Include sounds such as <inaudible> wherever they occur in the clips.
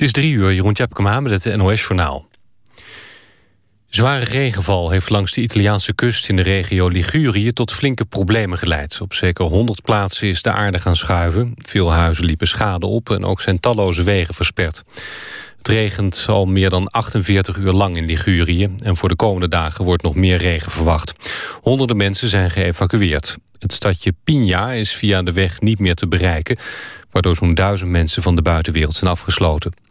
Het is drie uur, Jeroen Tjepkema met het NOS-journaal. Zware regenval heeft langs de Italiaanse kust in de regio Ligurië... tot flinke problemen geleid. Op zeker 100 plaatsen is de aarde gaan schuiven. Veel huizen liepen schade op en ook zijn talloze wegen versperd. Het regent al meer dan 48 uur lang in Ligurië... en voor de komende dagen wordt nog meer regen verwacht. Honderden mensen zijn geëvacueerd. Het stadje Pina is via de weg niet meer te bereiken... waardoor zo'n duizend mensen van de buitenwereld zijn afgesloten.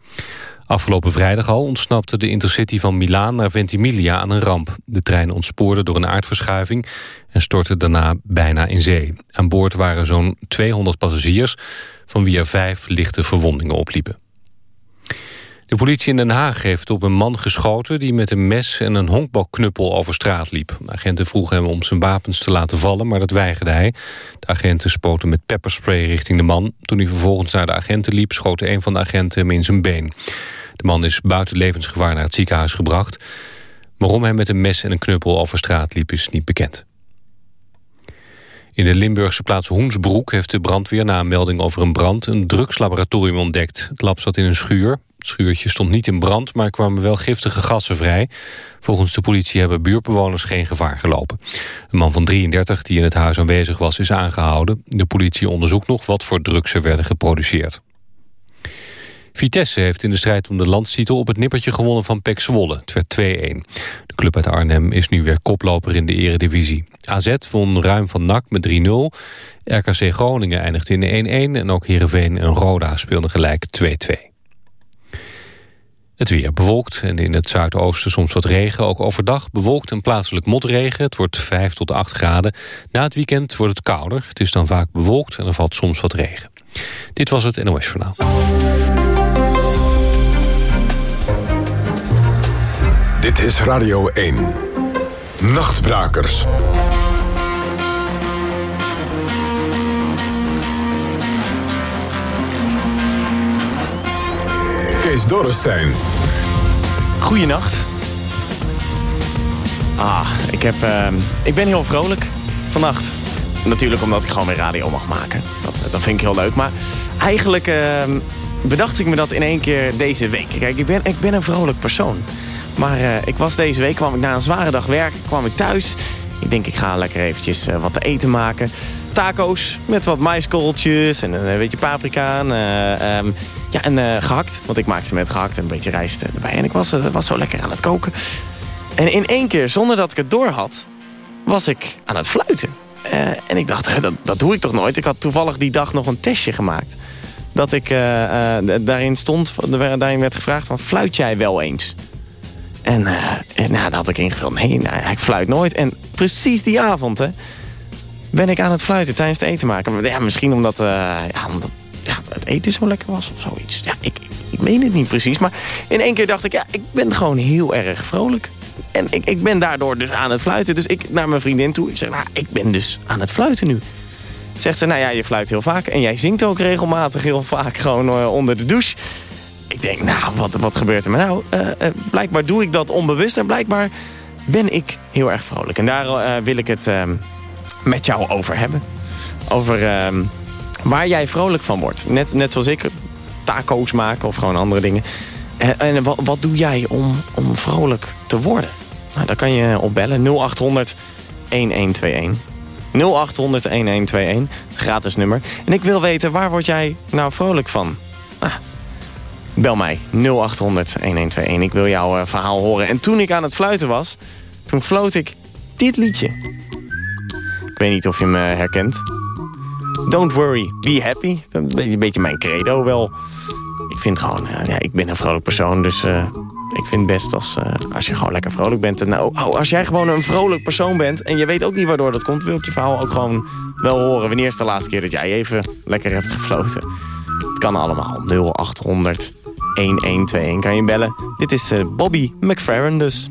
Afgelopen vrijdag al ontsnapte de Intercity van Milaan naar Ventimiglia aan een ramp. De trein ontspoorde door een aardverschuiving en stortte daarna bijna in zee. Aan boord waren zo'n 200 passagiers, van wie er vijf lichte verwondingen opliepen. De politie in Den Haag heeft op een man geschoten... die met een mes en een honkbalknuppel over straat liep. Agenten vroegen hem om zijn wapens te laten vallen, maar dat weigerde hij. De agenten spoten met pepperspray richting de man. Toen hij vervolgens naar de agenten liep... schoot een van de agenten hem in zijn been. De man is buiten levensgevaar naar het ziekenhuis gebracht. Waarom hij met een mes en een knuppel over straat liep is niet bekend. In de Limburgse plaats Hoensbroek heeft de brandweer na een melding over een brand een drugslaboratorium ontdekt. Het lab zat in een schuur. Het schuurtje stond niet in brand, maar kwamen wel giftige gassen vrij. Volgens de politie hebben buurtbewoners geen gevaar gelopen. Een man van 33 die in het huis aanwezig was is aangehouden. De politie onderzoekt nog wat voor drugs er werden geproduceerd. Vitesse heeft in de strijd om de landstitel op het nippertje gewonnen van PEC Zwolle. Het werd 2-1. De club uit Arnhem is nu weer koploper in de eredivisie. AZ won ruim van NAC met 3-0. RKC Groningen eindigde in 1-1 en ook Heerenveen en Roda speelden gelijk 2-2. Het weer bewolkt en in het zuidoosten soms wat regen. Ook overdag bewolkt en plaatselijk motregen. Het wordt 5 tot 8 graden. Na het weekend wordt het kouder. Het is dan vaak bewolkt en er valt soms wat regen. Dit was het NOS Journaal. Dit is Radio 1. Nachtbrakers. Kees Dorrestein. Goeienacht. Ah, ik, heb, uh, ik ben heel vrolijk vannacht. Natuurlijk omdat ik gewoon weer radio mag maken. Dat, dat vind ik heel leuk. Maar eigenlijk uh, bedacht ik me dat in één keer deze week. Kijk, ik ben, ik ben een vrolijk persoon. Maar uh, ik was deze week, kwam ik na een zware dag werk, kwam ik thuis. Ik denk, ik ga lekker eventjes uh, wat te eten maken. Taco's met wat maiskorreltjes en een beetje paprika. En, um, ja, en gehakt. Want ik maak ze met gehakt en een beetje rijst erbij. En ik was, was zo lekker aan het koken. En in één keer, zonder dat ik het door had, was ik aan het fluiten. en ik dacht, dat, dat doe ik toch nooit? Ik had toevallig die dag nog een testje gemaakt. Dat ik daarin stond, daarin werd gevraagd van, fluit jij wel eens? En, uh, en nou, dat had ik ingevuld. Nee, nou, ik fluit nooit. En precies die avond hè, ben ik aan het fluiten tijdens het eten maken. Ja, misschien omdat, ja, omdat ja, het eten zo lekker was of zoiets. Ja, ik, ik weet het niet precies. Maar in één keer dacht ik, ja, ik ben gewoon heel erg vrolijk. En ik, ik ben daardoor dus aan het fluiten. Dus ik naar mijn vriendin toe. Ik zeg, nou, ik ben dus aan het fluiten nu. Zegt ze, nou ja, je fluit heel vaak. En jij zingt ook regelmatig heel vaak gewoon uh, onder de douche. Ik denk, nou, wat, wat gebeurt er? Maar nou, uh, uh, blijkbaar doe ik dat onbewust. En blijkbaar ben ik heel erg vrolijk. En daar wil ik het ehm, met jou over hebben. Over ehm, waar jij vrolijk van wordt. Net, net zoals ik, taco's maken of gewoon andere dingen. En, en wat, wat, doe jij om, om vrolijk te worden? Nou, daar kan je opbellen. 0800 1121. 0800 1121. Gratis nummer. En ik wil weten, waar word jij nou vrolijk van? Ah, Bel mij 0800 1121. Ik wil jouw uh, verhaal horen. En toen ik aan het fluiten was, toen floot ik dit liedje. Ik weet niet of je me herkent. Don't worry, be happy. Dat is een beetje mijn credo wel. Ik vind gewoon, uh, ja, ik ben een vrolijk persoon, dus uh, ik vind het best als, als je gewoon lekker vrolijk bent. En nou, oh, als jij gewoon een vrolijk persoon bent en je weet ook niet waardoor dat komt, wil je verhaal ook gewoon wel horen. Wanneer is de laatste keer dat jij even lekker hebt gefloten? Het kan allemaal. 0800 1121 kan je bellen. Dit is Bobby McFerrin dus.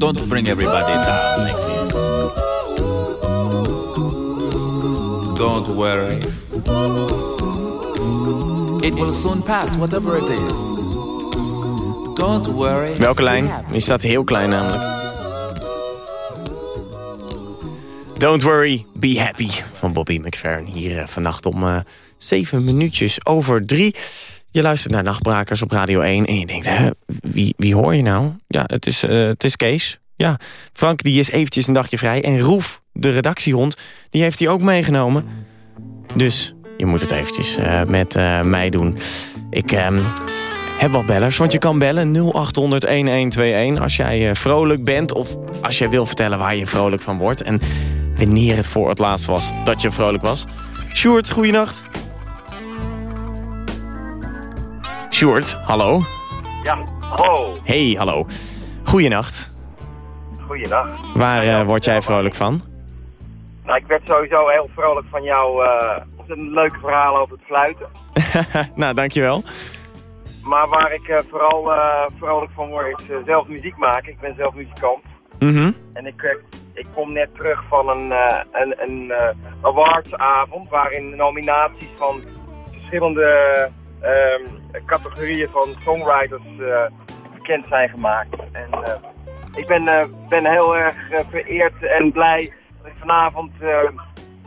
Don't bring everybody down like this. Don't worry. It will soon pass, whatever it is. Don't worry. Welke lijn? Die staat heel klein namelijk. Don't worry, be happy van Bobby McFerrin. Hier eh, vannacht om eh, zeven minuutjes over drie. Je luistert naar Nachtbrakers op Radio 1 en je denkt, hè, wie, wie hoor je nou? Ja, het is, eh, het is Kees. Ja, Frank die is eventjes een dagje vrij. En Roef, de redactiehond, die heeft hij ook meegenomen. Dus je moet het eventjes eh, met eh, mij doen. Ik ehm, heb wat bellers, want je kan bellen 0800-1121 als jij vrolijk bent... of als jij wil vertellen waar je vrolijk van wordt... en wanneer het voor het laatst was dat je vrolijk was. Sjoerd, goeienacht. Sjoerd, hallo. Ja, hallo. Hey, hallo. Goeienacht. Goeiedag. Waar eh, word jij vrolijk van? Nou, ik werd sowieso heel vrolijk van jouw eh een leuke verhaal over het fluiten. <laughs> nou, dankjewel. Maar waar ik eh, vooral vrolijk van word is zelf muziek maken. Ik ben zelf muzikant. Mhm. En ik, ik kom net terug van een, een, een awardsavond waarin nominaties van verschillende ehm, categorieën van songwriters eh, bekend zijn gemaakt. En eh, ik ben, eh, ben heel erg eh, vereerd en blij dat ik vanavond eh,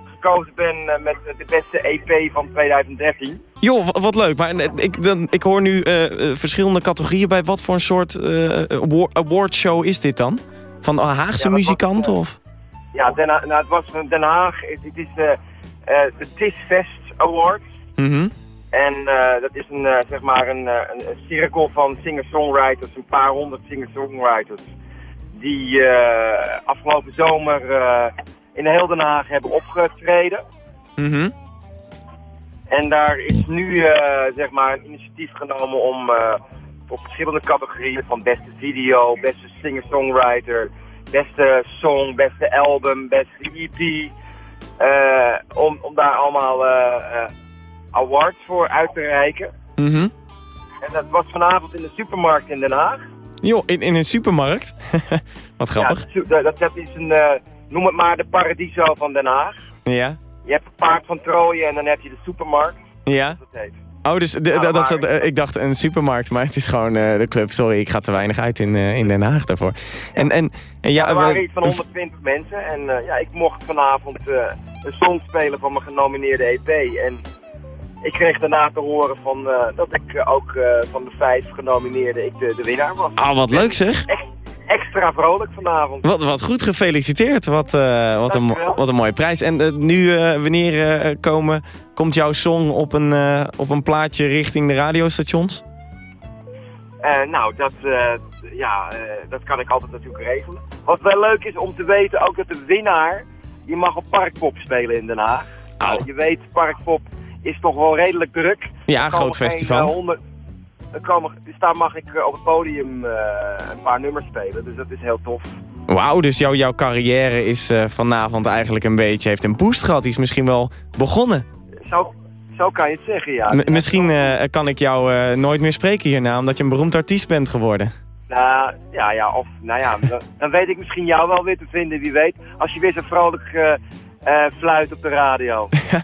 gekozen ben eh, met de beste EP van 2013. Joh, wa- wat leuk. Maar eh, ik, dan, ik hoor nu eh, eh, verschillende categorieën bij. Wat voor een soort eh award- awardshow is dit dan? Van Haagse Ja, dat was, muzikanten? eh, of? Ja, Den, nou, het was Den Haag. Het, het is de, eh, Fest Awards. En eh, dat is een, eh, zeg maar een, eh, een, een cirkel van singer-songwriters, een paar honderd singer-songwriters. Die afgelopen zomer in heel Den Haag hebben opgetreden. Mhm. En daar is nu zeg maar een initiatief genomen om voor verschillende categorieën van beste video, beste singer-songwriter, beste song, beste album, beste EP, om, om daar allemaal awards voor uit te reiken. Mhm. En dat was vanavond in de supermarkt in Den Haag. Joh, in, in een supermarkt? <laughs> Wat grappig. Ja, dat, dat is een, eh, noem het maar de Paradiso van Den Haag. Ja. Je hebt het paard van Troje en dan heb je de supermarkt. Ja. Dat heet. Oh, dus de, Ja, dat, dat, eh, ik dacht een supermarkt, maar het is gewoon eh, de club. Sorry, ik ga te weinig uit in, in Den Haag daarvoor. En, en, en ja, er we- waren iets van 120 mensen en ja, ik mocht vanavond een song spelen van mijn genomineerde EP. En ik kreeg daarna te horen van, eh, dat ik eh, ook eh, van de vijf genomineerden ik de, de winnaar was. Ah, wat leuk zeg. Echt extra vrolijk vanavond. Wat, wat goed gefeliciteerd. Wat, wat, een, wat een mooie prijs. En nu, wanneer komen, komt jouw song op een, op een plaatje richting de radiostations? Eh, nou, dat, ja, dat kan ik altijd natuurlijk regelen. Wat wel leuk is om te weten, ook dat de winnaar, die mag op Parkpop spelen in Den Haag. Je weet, Parkpop is toch wel redelijk druk. Ja, groot festival. eh, er komen, dus daar mag ik eh, op het podium eh, een paar nummers spelen, dus dat is heel tof. Wauw, dus jouw jouw carrière is vanavond eigenlijk een beetje, heeft een boost gehad. Die is misschien wel begonnen. Zo, zo kan je het zeggen, ja. M- misschien kan ik jou nooit meer spreken hierna, omdat je een beroemd artiest bent geworden. Nou, ja, ja, of, nou ja, dan, dan weet ik misschien jou wel weer te vinden, wie weet. Als je weer zo vrolijk eh, fluit op de radio. <laughs>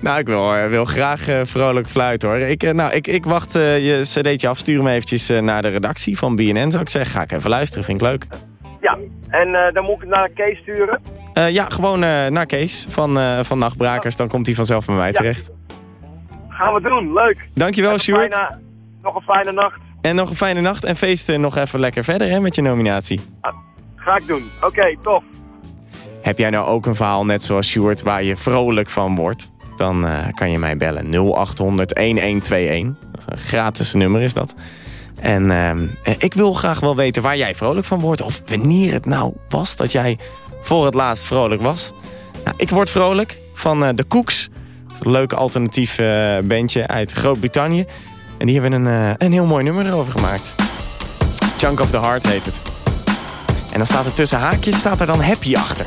Nou, ik wil, eh, wil graag eh, vrolijk fluiten hoor. Ik, nou, ik, ik wacht je cd'tje af. Stuur hem eventjes naar de redactie van BNN, zou ik zeggen. Ga ik even luisteren, vind ik leuk. Ja, en dan moet ik het naar Kees sturen. Ja, gewoon naar Kees van, van Nachtbrakers. Dan komt hij vanzelf bij mij Ja. terecht. Gaan we doen, leuk. Dankjewel, fijne- Nog een fijne nacht. En nog een fijne nacht. En feesten nog even lekker verder hè, met je nominatie. Ga ik doen. Oké, tof. Heb jij nou ook een verhaal net zoals Stuart waar je vrolijk van wordt? Dan eh, kan je mij bellen 0800 1121. Dat is een gratis nummer is dat. En ehm, eh, ik wil graag wel weten waar jij vrolijk van wordt. Of wanneer het nou was dat jij voor het laatst vrolijk was. Nou, ik word vrolijk van eh, de Cooks. Een leuk alternatief eh, bandje uit Groot-Brittannië. En die hebben een, een heel mooi nummer erover gemaakt. Chunk of the Heart heet het. En dan staat er tussen haakjes staat er dan happy achter.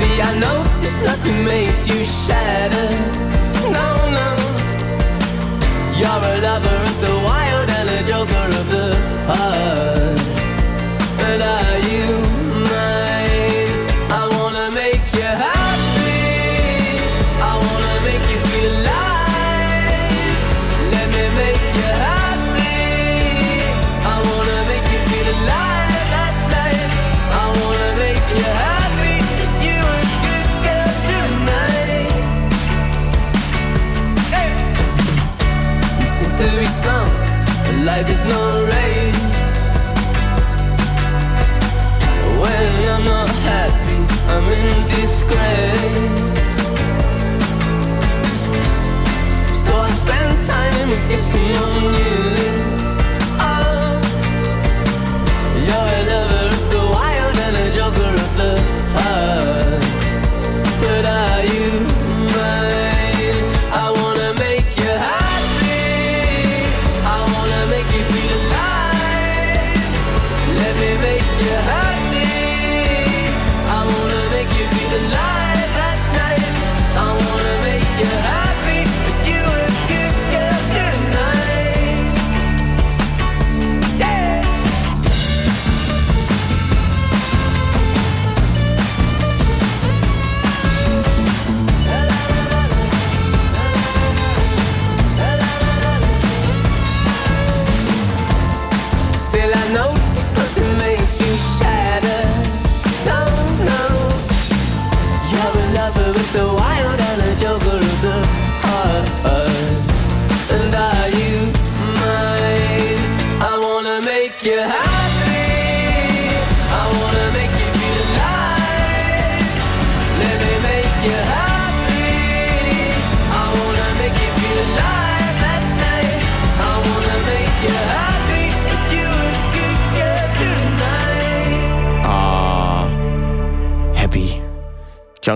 See, I know this nothing makes you shatter.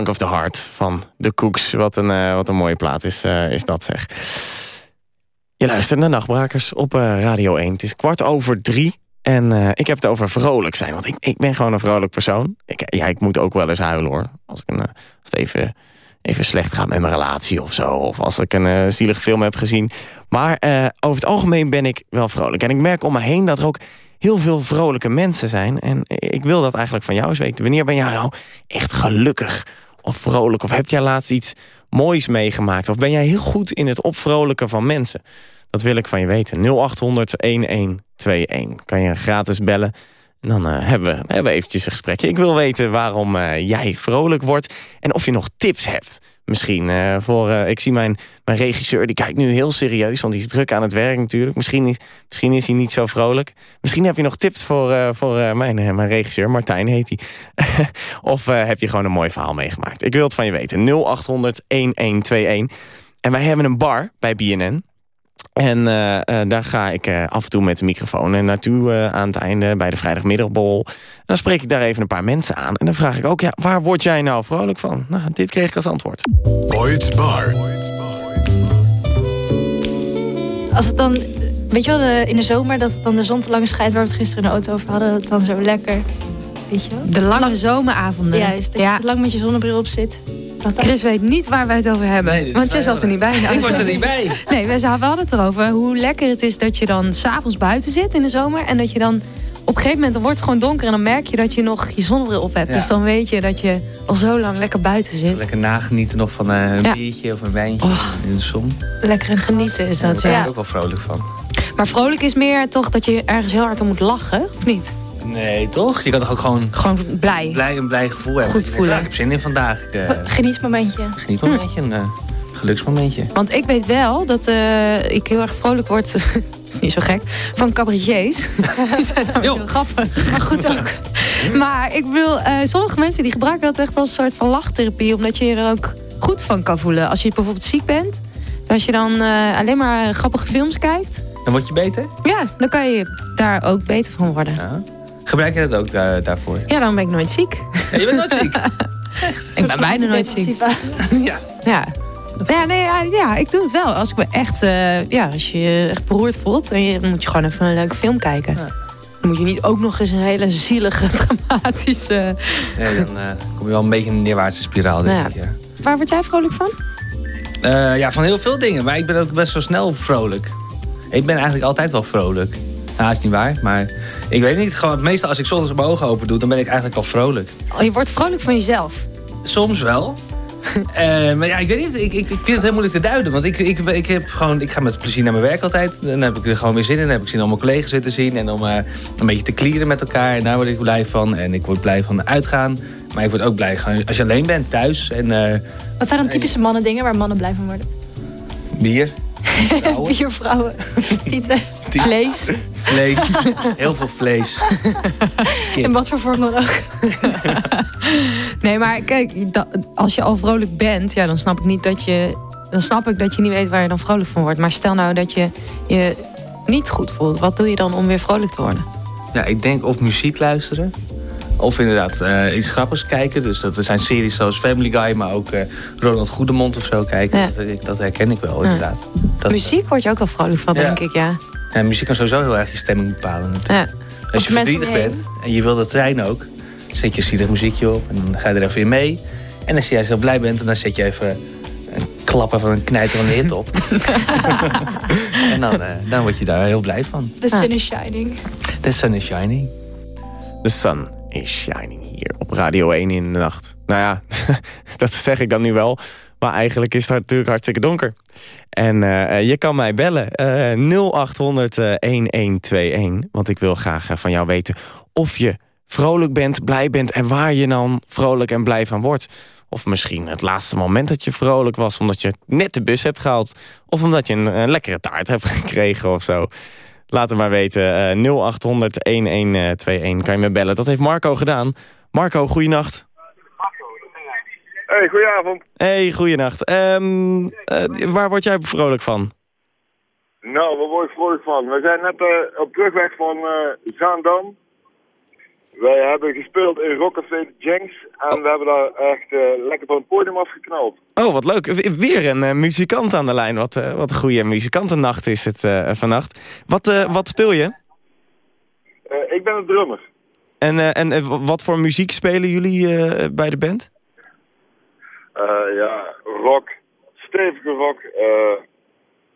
Of the Heart van de Cooks. Wat een, eh, wat een mooie plaat is, eh, is dat zeg. Je luistert naar Nachtbrakers op eh, Radio 1. Het is kwart over drie. En ik heb het over vrolijk zijn. Want ik, ik ben gewoon een vrolijk persoon. Ik, ja, ik moet ook wel eens huilen hoor. Als, ik een, als het even, even slecht gaat met mijn relatie of zo. Of als ik een eh, zielige film heb gezien. Maar over het algemeen ben ik wel vrolijk. En ik merk om me heen dat er ook heel veel vrolijke mensen zijn. En ik wil dat eigenlijk van jou eens weten. Wanneer ben jij nou echt gelukkig of vrolijk? Of heb jij laatst iets moois meegemaakt? Of ben jij heel goed in het opvrolijken van mensen? Dat wil ik van je weten. 0800 1121. Kan je gratis bellen. En dan eh, hebben, we, hebben eventjes een gesprekje. Ik wil weten waarom eh, jij vrolijk wordt. En of je nog tips hebt. Misschien eh, voor... eh, ik zie mijn, mijn regisseur, die kijkt nu heel serieus. Want die is druk aan het werk natuurlijk. Misschien is, misschien is hij niet zo vrolijk. Misschien heb je nog tips voor, eh, voor mijn, mijn regisseur. Martijn heet hij. <laughs> of heb je gewoon een mooi verhaal meegemaakt. Ik wil het van je weten. 0800 1121. En wij hebben een bar bij BNN. En eh, eh, daar ga ik eh, af en toe met de microfoon en naartoe eh, aan het einde bij de vrijdagmiddagbol. En dan spreek ik daar even een paar mensen aan. En dan vraag ik ook, ja, waar word jij nou vrolijk van? Nou, dit kreeg ik als antwoord. Boyd's Bar. Als het dan, weet je wel, de- in de zomer dat het dan de zon te lang schijnt, waar we het gisteren in de auto over hadden, dat het dan zo lekker, weet je wel? De lange zomeravonden. Juist, dat ja. je te lang met je zonnebril op zit. Chris weet niet waar wij het over hebben. Nee, want jij zat er niet bij. Ik was er niet bij. <laughs> Nee, we hadden het erover hoe lekker het is dat je dan s'avonds buiten zit in de zomer. En dat je dan op een gegeven moment, dan wordt het gewoon donker. En dan merk je dat je nog je zonnebril op hebt. Ja. Dus dan weet je dat je al zo lang lekker buiten zit. Lekker nagenieten nog van eh, een Ja. biertje of een wijntje Oh. in de zon. lekker en Genieten is Daar dat, word ik ja. ook wel vrolijk van. Maar vrolijk is meer toch dat je ergens heel hard om moet lachen, of niet? Nee, toch? Je kan toch ook gewoon Gewoon blij. blij, een blij gevoel hebben. Goed voelen. "Ah, ik heb zin in vandaag. Ik, eh, Genietsmomentje. genietmomentje, een eh, geluksmomentje. Want ik weet wel dat eh, ik heel erg vrolijk word, <laughs> dat is niet zo gek, van cabaretiers. <laughs> Die zijn namelijk heel grappig. Maar goed ook. Maar ik wil, eh, sommige mensen die gebruiken dat echt als een soort van lachtherapie. Omdat je je er ook goed van kan voelen. Als je bijvoorbeeld ziek bent. Als je dan alleen maar grappige films kijkt. Dan word je beter? Ja, dan kan je daar ook beter van worden. Ja. Gebruik je dat ook daar, daarvoor? Ja, dan ben ik nooit ziek. Ja, je bent nooit ziek. <laughs> Ik ben bijna nooit ziek. ja. Ja. Ja, nee, ja, ja, ik doe het wel. Als ik me echt, eh, ja, als je je echt beroerd voelt, dan moet je gewoon even een leuke film kijken. Ja. Dan moet je niet ook nog eens een hele zielige, <laughs> dramatische. Nee, dan eh, kom je wel een beetje in een neerwaartse spiraal, denk Ja. ik. Ja. Waar word jij vrolijk van? Eh, ja, van heel veel dingen. Maar ik ben ook best wel snel vrolijk. Ik ben eigenlijk altijd wel vrolijk. Nou, is niet waar, maar ik weet niet. Gewoon, meestal als ik 's ochtends mijn ogen open doe, dan ben ik eigenlijk al vrolijk. Oh, je wordt vrolijk van jezelf. Soms wel. <laughs> Eh, maar ja, ik weet niet. Ik, ik, ik vind het heel moeilijk te duiden. Want ik, ik, ik, heb gewoon, ik ga met plezier naar mijn werk altijd. Dan heb ik er gewoon weer zin in. Dan heb ik zin om mijn collega's weer te zien. En om eh, een beetje te klieren met elkaar. En daar word ik blij van. En ik word blij van uitgaan. Maar ik word ook blij gewoon als je alleen bent thuis. En eh, Wat zijn dan typische mannen dingen waar mannen blij van worden? bier. <laughs> vrouwen, Vier vrouwen, <laughs> tieten. Vlees. Vlees. Heel veel vlees. <laughs> In wat voor vorm dan ook. <laughs> Nee, maar kijk, als je al vrolijk bent, ja, dan snap ik niet dat je. Dan snap ik dat je niet weet waar je dan vrolijk van wordt. Maar stel nou dat je je niet goed voelt. Wat doe je dan om weer vrolijk te worden? Ja, ik denk of muziek luisteren. Of inderdaad eh, iets grappigs kijken. Dus dat er zijn series zoals Family Guy, maar ook eh, Ronald Goedemond of zo kijken. Ja. Dat, ik- dat herken ik wel, Ja. inderdaad. Dat, Muziek word je ook wel vrolijk van, Ja. denk ik, ja. Ja, muziek kan sowieso heel erg je stemming bepalen. natuurlijk. ja. Als Of je verdrietig bent en je wil dat zijn ook, zet je zielig muziekje op en dan ga je er even in mee. En als jij zo blij bent, dan zet je even een klapper van een knijter van de hit op. <laughs> en dan, eh, dan word je daar heel blij van. The sun is shining. The sun is shining. The sun is shining hier op Radio 1 in de nacht. Nou ja, <laughs> dat zeg ik dan nu wel. Maar eigenlijk is het natuurlijk hartstikke donker. En eh, je kan mij bellen. eh 0800 eh, 1121. Want ik wil graag eh, van jou weten of je vrolijk bent, blij bent... en waar je dan vrolijk en blij van wordt. Of misschien het laatste moment dat je vrolijk was... omdat je net de bus hebt gehaald. Of omdat je een, lekkere taart hebt <laughs> gekregen of zo. Laat het maar weten. eh 0800 1121 kan je me bellen. Dat heeft Marco gedaan. Marco, goeienacht. Hey, goedenavond. Hey, goeienacht. Ehm eh, waar word jij vrolijk van? Nou, waar word ik vrolijk van? We zijn net eh, op terugweg van eh Zaandam. Wij hebben gespeeld in Rockcafé de Jenks en we hebben daar echt lekker van het podium afgeknald. Oh, wat leuk. Weer een muzikant aan de lijn. Wat, wat een goede muzikantennacht is het vannacht. Wat, wat speel je? Ik ben een drummer. En, en wat voor muziek spelen jullie bij de band? Eh, ja, rock, stevige rock. eh,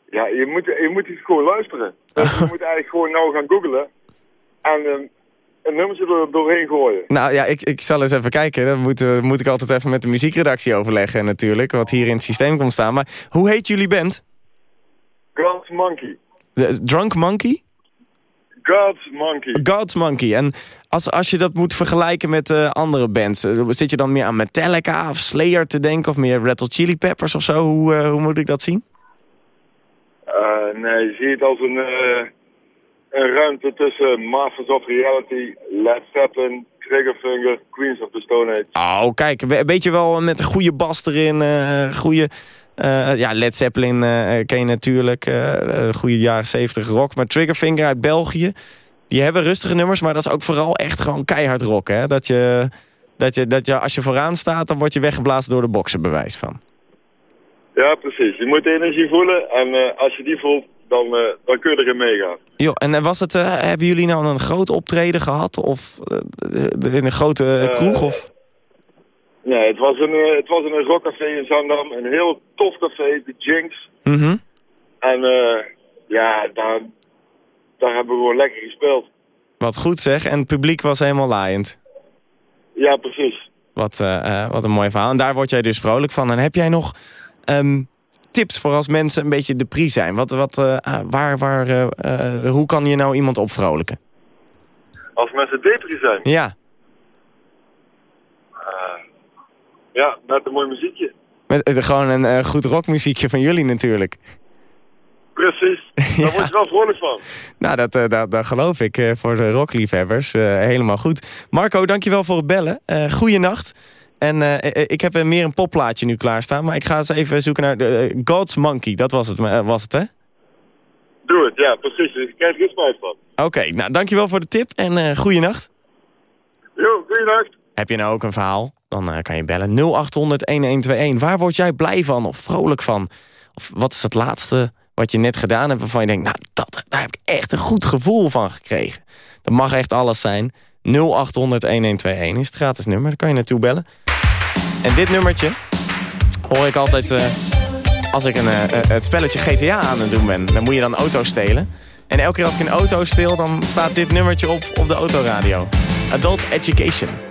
ja, je moet, je moet het gewoon luisteren. <laughs> Dus je moet eigenlijk gewoon nou gaan googlen en eh, een nummertje er doorheen gooien. Nou ja, ik, ik zal eens even kijken. Dan moet, moet ik altijd even met de muziekredactie overleggen natuurlijk. Wat hier in het systeem komt staan. Maar hoe heet jullie band? God's Monkey. De Drunk Monkey? God's Monkey. God's Monkey. En als, als je dat moet vergelijken met eh, andere bands... eh, zit je dan meer aan Metallica of Slayer te denken... of meer Red Hot Chili Peppers of zo? Hoe, eh, hoe moet ik dat zien? Nee, je ziet het als een, een ruimte tussen Masters of Reality, Led Zeppelin, Triggerfinger, Queens of the Stone Age. Oh, kijk, we- weet je wel, met een goede bas erin, goede... eh, ja, Led Zeppelin eh, ken je natuurlijk, eh eh, goede jaren 70 rock. Maar Triggerfinger uit België, die hebben rustige nummers... maar dat is ook vooral echt gewoon keihard rock, hè? Dat je, dat je, dat je als je vooraan staat, dan word je weggeblazen door de boksen, bewijs van. Ja, precies. Je moet de energie voelen en eh, als je die voelt, dan, eh, dan kun je erin meegaan. Jo, en eh, was het, eh, hebben jullie nou een groot optreden gehad? Of eh, in een grote eh, Eh, kroeg? Of? Nee, het was een, eh, het was in een rockcafé in Zandam, een heel tof café, de Jinx. Mhm. En eh, ja, daar, daar hebben we gewoon lekker gespeeld. Wat goed zeg, en het publiek was helemaal laaiend. Ja, precies. Wat, eh, wat een mooi verhaal. En daar word jij dus vrolijk van. En heb jij nog ehm, tips voor als mensen een beetje depri zijn? Wat, wat, ah, waar, waar, hoe kan je nou iemand opvrolijken? Als mensen depri zijn, Ja, eh, ja, met een mooi muziekje. met, eh, gewoon een eh, goed rockmuziekje van jullie natuurlijk. Precies, <laughs> daar word je wel vrolijk van. Nou, dat, eh, dat, dat geloof ik voor de rockliefhebbers. helemaal goed. Marco, dankjewel voor het bellen. Goeienacht. En ik heb meer een popplaatje nu klaarstaan. Maar ik ga eens even zoeken naar de, God's Monkey. Dat was het, was het hè? Doe het, ja, precies. Ik krijg er spijt van. Oké, nou dankjewel voor de tip en goeienacht. Jo, goeienacht. Heb je nou ook een verhaal? Dan uh, kan je bellen 0800-1121. Waar word jij blij van of vrolijk van? Of wat is het laatste wat je net gedaan hebt waarvan je denkt... nou, dat, daar heb ik echt een goed gevoel van gekregen. Dat mag echt alles zijn. 0800-1121 is het gratis nummer, daar kan je naartoe bellen. En dit nummertje hoor ik altijd... Uh, als ik een, uh, het spelletje GTA aan het doen ben. Dan moet je dan auto's stelen. En elke keer als ik een auto steel, dan staat dit nummertje op op de autoradio. Adult Education.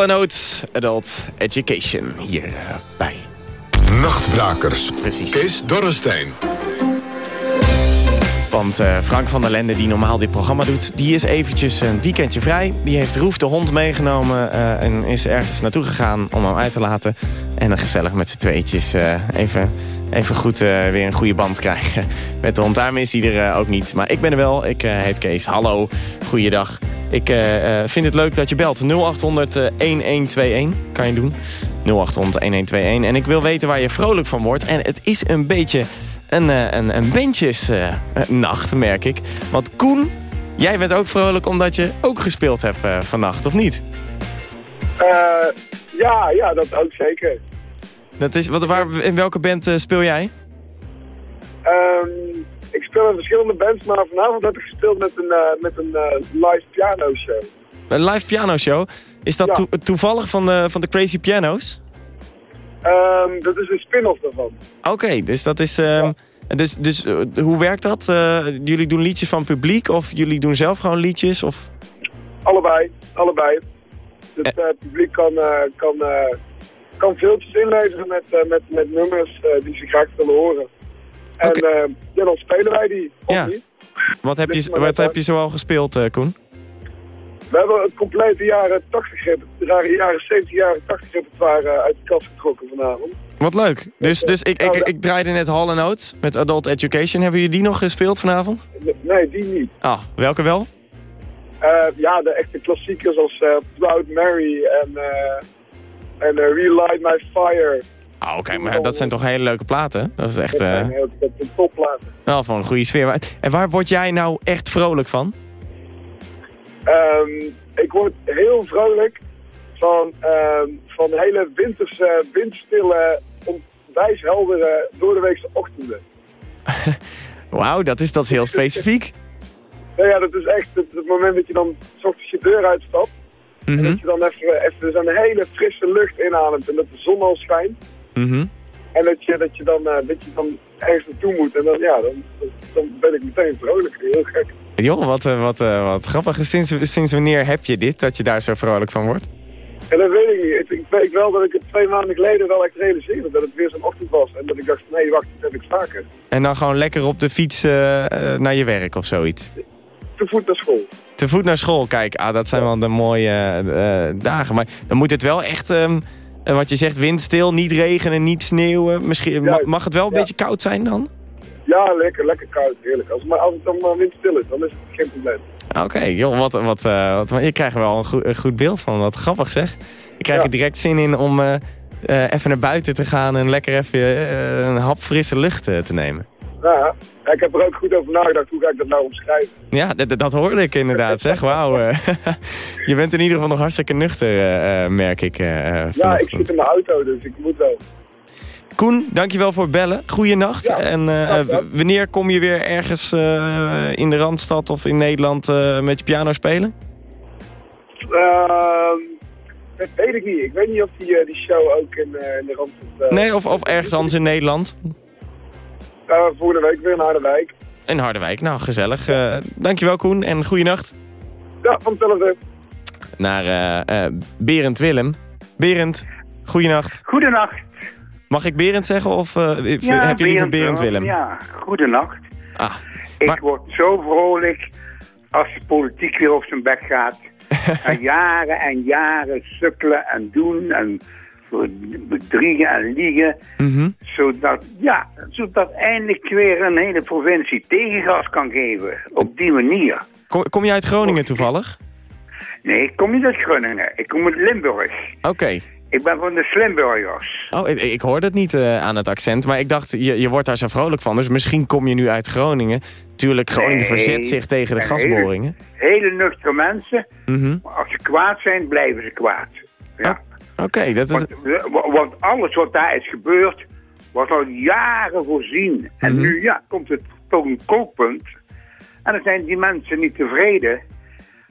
Hall Oates Adult Education hierbij. bij. Nachtbrakers. Precies. Kees Dorrestein. Want eh, Frank van der Lende, die normaal dit programma doet... die is eventjes een weekendje vrij. Die heeft Roef de hond meegenomen eh, en is ergens naartoe gegaan om hem uit te laten. En dan gezellig met z'n tweetjes eh, even, even goed eh, weer een goede band <laughs> krijgen. Met de hond, daarom is hij er eh, ook niet. Maar ik ben er wel, ik eh, heet Kees. Hallo, goeiedag. Ik eh, eh, vind het leuk dat je belt. 0800-1121 kan je doen. 0800-1121. En ik wil weten waar je vrolijk van wordt. En het is een beetje een, eh, een, een bandjesnacht, merk ik. Want Koen, jij bent ook vrolijk omdat je ook gespeeld hebt eh, vannacht, of niet? Eh, ja, ja, dat ook zeker. Dat is, wat, waar, in welke band eh, speel jij? Ehm, in verschillende bands, maar vanavond heb ik gespeeld met een, eh, met een eh, live piano show. Een live piano show. Is dat Ja. toevallig van de, van de Crazy Piano's? Ehm, dat is een spin-off daarvan. Oké, dus dat is... ehm, Dus, dus eh, hoe werkt dat? Jullie doen liedjes van publiek of jullie doen zelf gewoon liedjes? Of... Allebei, allebei. Het publiek kan, kan, kan filmpjes inleveren met, met, met nummers die ze graag willen horen. En eh, ja, dan spelen wij die, of Ja. niet? Wat heb je, wat heb je zoal gespeeld, eh, Koen? We hebben het complete jaren 80 rep- jaren, jaren 70, jaren 80 repertoire eh, uit de kast getrokken vanavond. Wat leuk. Dus, dus ik, ik, ik draaide net Hall Oates met Adult Education. Hebben jullie die nog gespeeld vanavond? Nee, die niet. Ah, welke wel? Ja, de echte klassiekers als eh, Proud Mary en, eh en Relight My Fire. Ah, oké, maar dat zijn toch hele leuke platen? Dat is echt Dat eh, zijn heel- dat zijn topplaten. wel van een goede sfeer. En waar word jij nou echt vrolijk van? Ehm, ik word heel vrolijk van, ehm, van hele winterse, windstille, onwijs heldere doordeweekse ochtenden. <laughs> Wauw, dat is, dat is heel specifiek. Nou ja, dat is echt het, het moment dat je dan 's ochtends je deur uitstapt. En Mhm, dat je dan even, even zo'n hele frisse lucht inademt en dat de zon al schijnt. Mhm. En dat je, dat je, dan, eh, dat je dan ergens naartoe moet. En dan, ja, dan, dan ben ik meteen vrolijk. Heel gek. Joh, wat, eh, wat, eh, wat grappig. Sinds, sinds wanneer heb je dit, dat je daar zo vrolijk van wordt? En dat weet ik niet. Ik, weet wel dat ik het twee maanden geleden wel echt realiseerde dat het weer zo'n ochtend was. En dat ik dacht, nee, wacht, dat heb ik vaker. En dan gewoon lekker op de fiets naar je werk of zoiets? Te voet naar school. Te voet naar school, kijk, ah, dat zijn wel de mooie dagen. Maar dan moet het wel echt, ehm, eh, wat je zegt, windstil, niet regenen, niet sneeuwen. Misschien, mag het wel een ja. beetje koud zijn dan? Ja, lekker, lekker koud, heerlijk. Als, het maar, als het dan maar windstil is, dan is het geen probleem. Oké, joh, wat, wat, eh, wat, je krijgt er wel een goed, een goed beeld van. Wat grappig zeg. Ik krijg Ja. er direct zin in om eh, eh, even naar buiten te gaan en lekker even een hap frisse lucht te nemen. Ja, ik heb er ook goed over nagedacht. Hoe ga ik dat nou omschrijven? Ja, dat, hoorde ik inderdaad, zeg. Wauw. eh. <laughs> je bent in ieder geval nog hartstikke nuchter, eh, eh, merk ik. Ja, ik zit in mijn auto, dus ik moet wel. Koen, dankjewel voor het bellen. Goeienacht. Ja, en wanneer kom je weer ergens in de Randstad of in Nederland met je piano spelen? Ehm, dat weet ik niet. Ik weet niet of die, die show ook in, in de rand zit. eh, Nee, of, of ergens anders in Nederland? Eh, volgende week weer naar Harderwijk. In Harderwijk. Nou, gezellig. Eh dankjewel Koen en goeienacht. Ja, van hetzelfde. Naar eh, eh, Berend Willem. Berend, goeienacht. Goedenacht. Mag ik Berend zeggen of eh, heb je liever Berend Willem? Ja, goedenacht. Ah, Ik maar- word zo vrolijk als de politiek weer op zijn bek gaat. <laughs> en jaren en jaren sukkelen en doen en bedriegen en liegen. Mhm. Zodat, ja, zodat eindelijk weer een hele provincie tegengas kan geven. Op die manier. Kom, kom je uit Groningen toevallig? Nee, ik kom niet uit Groningen. Ik kom uit Limburg. Oké. Ik ben van de Slimburgers. Oh, ik, ik hoorde het niet eh, aan het accent, maar ik dacht, je, je wordt daar zo vrolijk van. Dus misschien kom je nu uit Groningen. Tuurlijk, Groningen Nee, verzet zich tegen de en gasboringen. Hele nuchtere mensen. Mhm. Maar als ze kwaad zijn, blijven ze kwaad. Ja. Oké, dat is... Want, wa- want alles wat daar is gebeurd, was al jaren voorzien. En Mhm. nu ja, komt het tot een kookpunt. En dan zijn die mensen niet tevreden.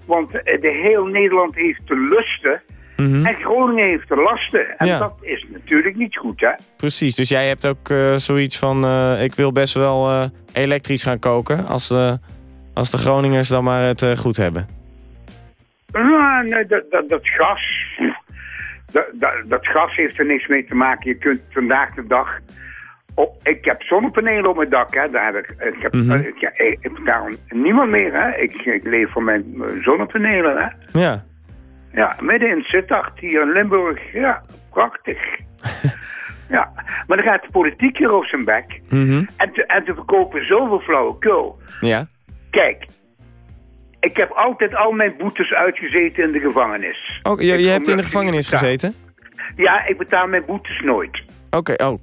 Want eh, de heel Nederland heeft de lusten. Mhm. En Groningen heeft de lasten. En Ja. dat is natuurlijk niet goed, hè? Precies, dus jij hebt ook eh, zoiets van... eh, ik wil best wel eh, elektrisch gaan koken... Als de, als de Groningers dan maar het eh, goed hebben. Ja, nee, dat, dat, dat gas, dat, dat, dat gas heeft er niks mee te maken. Je kunt vandaag de dag... Oh, ik heb zonnepanelen op mijn dak, hè. Daar heb ik, ik, heb, Mhm. eh, ik, ik, betaal niemand meer, hè. Ik, ik leef voor mijn eh, zonnepanelen, hè. Ja. Ja, midden in Sittard, hier in Limburg. Ja, prachtig. <laughs> ja, maar dan gaat de politiek hier op zijn bek. Mhm. En, te, en te verkopen zoveel flauwekul. Ja. Kijk, ik heb altijd al mijn boetes uitgezeten in de gevangenis. Oh, je, hebt in de gevangenis gezeten? Ja, ik betaal mijn boetes nooit. Oké, oh.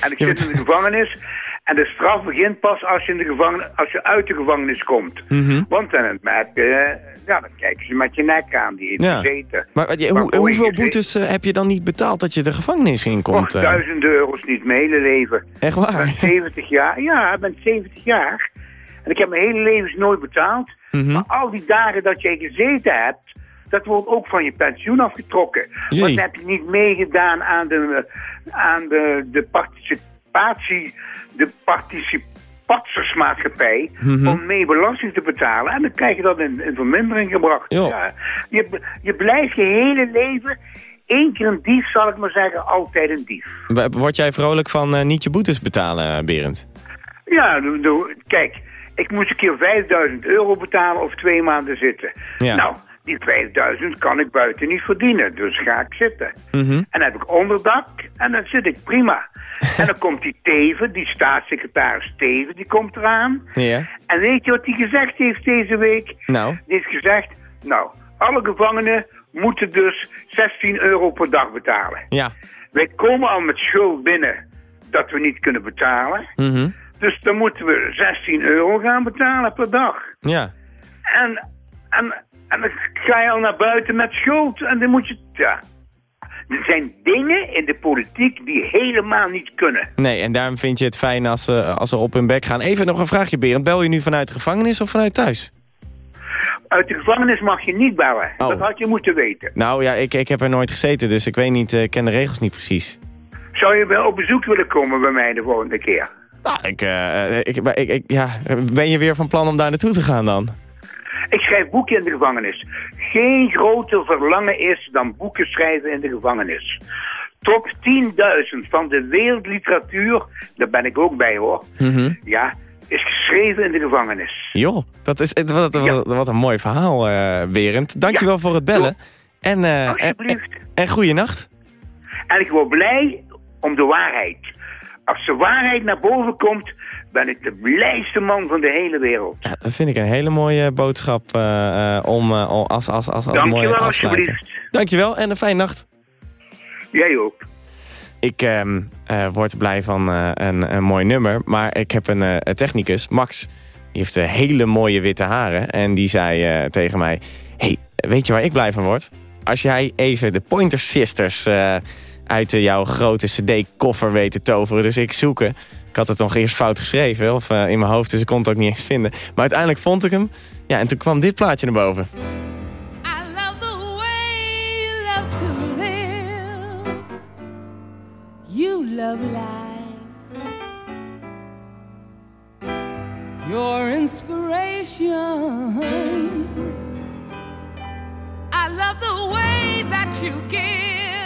En ik <laughs> zit in de gevangenis. En de straf begint pas als je, in de gevangenis, als je uit de gevangenis komt. Mhm. Want dan, heb je, ja, dan kijken ze met je nek aan, die heeft Ja. gezeten. Maar eh, Maar hoe- hoeveel gezeten- boetes eh, heb je dan niet betaald dat je de gevangenis in komt? eh? duizenden euro's niet mijn hele leven. Echt Ik ben waar? 70 jaar. Ja, ik ben 70 jaar. En ik heb mijn hele leven nooit betaald. Mhm. Maar al die dagen dat jij gezeten hebt, dat wordt ook van je pensioen afgetrokken. Jee. Want dan heb je niet meegedaan aan de, aan de, de participatie, de participatiersmaatschappij Mhm. om mee belasting te betalen. En dan krijg je dat in, in vermindering gebracht. Ja. Je, je blijft je hele leven, één keer een dief zal ik maar zeggen, altijd een dief. Word jij vrolijk van eh, niet je boetes betalen, Berend? Ja, kijk, ik moest een keer 5000 euro betalen of twee maanden zitten. Ja. Nou, die 5000 kan ik buiten niet verdienen, dus ga ik zitten. Mhm. En dan heb ik onderdak en dan zit ik prima. <laughs> en dan komt die Teven, die staatssecretaris Teven, die komt eraan. Ja. En weet je wat hij gezegd heeft deze week? Nou, Die heeft gezegd, nou, alle gevangenen moeten dus 16 euro per dag betalen. ja. Wij komen al met schuld binnen dat we niet kunnen betalen. Mhm. Dus dan moeten we 16 euro gaan betalen per dag. Ja. En, en, en dan ga je al naar buiten met schuld. En dan moet je... Ja. Er zijn dingen in de politiek die helemaal niet kunnen. Nee, en daarom vind je het fijn als ze, als ze op hun bek gaan. Even nog een vraagje, Berend. Bel je nu vanuit de gevangenis of vanuit thuis? Uit de gevangenis mag je niet bellen. Oh. Dat had je moeten weten. Nou ja, ik, ik heb er nooit gezeten, dus ik weet niet, eh, ik ken de regels niet precies. Zou je wel op bezoek willen komen bij mij de volgende keer? Nou, ik, eh, ik, ik, ik- ja, ben je weer van plan om daar naartoe te gaan dan? Ik schrijf boeken in de gevangenis. Geen groter verlangen is dan boeken schrijven in de gevangenis. Top 10.000 van de wereldliteratuur, daar ben ik ook bij hoor, Mhm. ja, is geschreven in de gevangenis. Joh, dat is, wat, wat, wat een mooi verhaal, eh Berend. Dankjewel Ja. voor het bellen. En, eh en, en goeienacht. En ik word blij om de waarheid. Als de waarheid naar boven komt, ben ik de blijste man van de hele wereld. Ja, dat vind ik een hele mooie boodschap eh, eh, om eh, als, als, als, als, als mooie Dankjewel afsluiter. alsjeblieft. Dankjewel en een fijne nacht. Jij ook. Ik ehm, eh, word blij van een, een mooi nummer. Maar ik heb een, technicus, Max. Die heeft hele mooie witte haren. En die zei tegen mij... hey, weet je waar ik blij van word? Als jij even de Pointer Sisters uit jouw grote cd-koffer weet te toveren. Dus ik zoeken. Ik had het nog eerst fout geschreven. Of eh, in mijn hoofd, dus ik kon het ook niet eens vinden. Maar uiteindelijk vond ik hem. Ja, en toen kwam dit plaatje naar boven. Love life. Your inspiration. I love the way that you give